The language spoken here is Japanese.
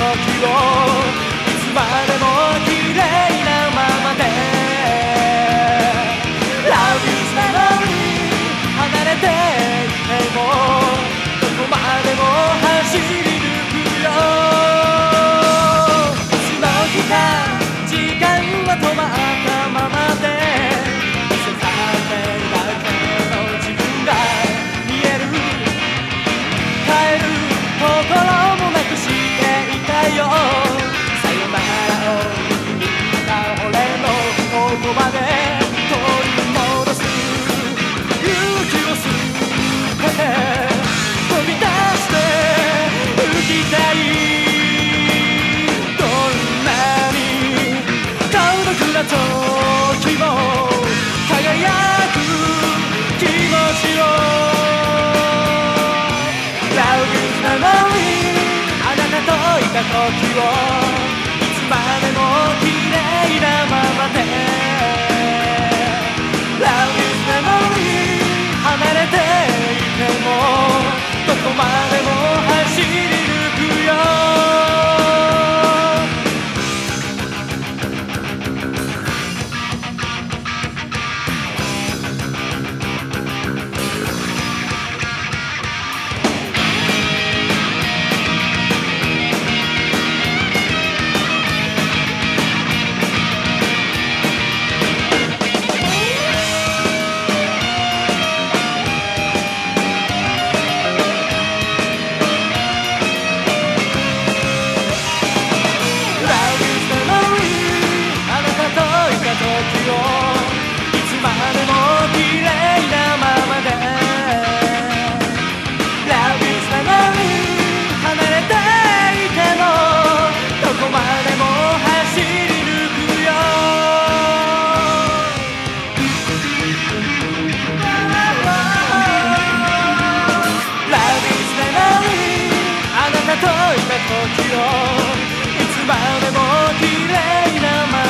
をいつまでも綺麗時も輝く気持ちを Love is memory あなたといた時をいつまでも綺麗な時を。いつまでも綺麗な街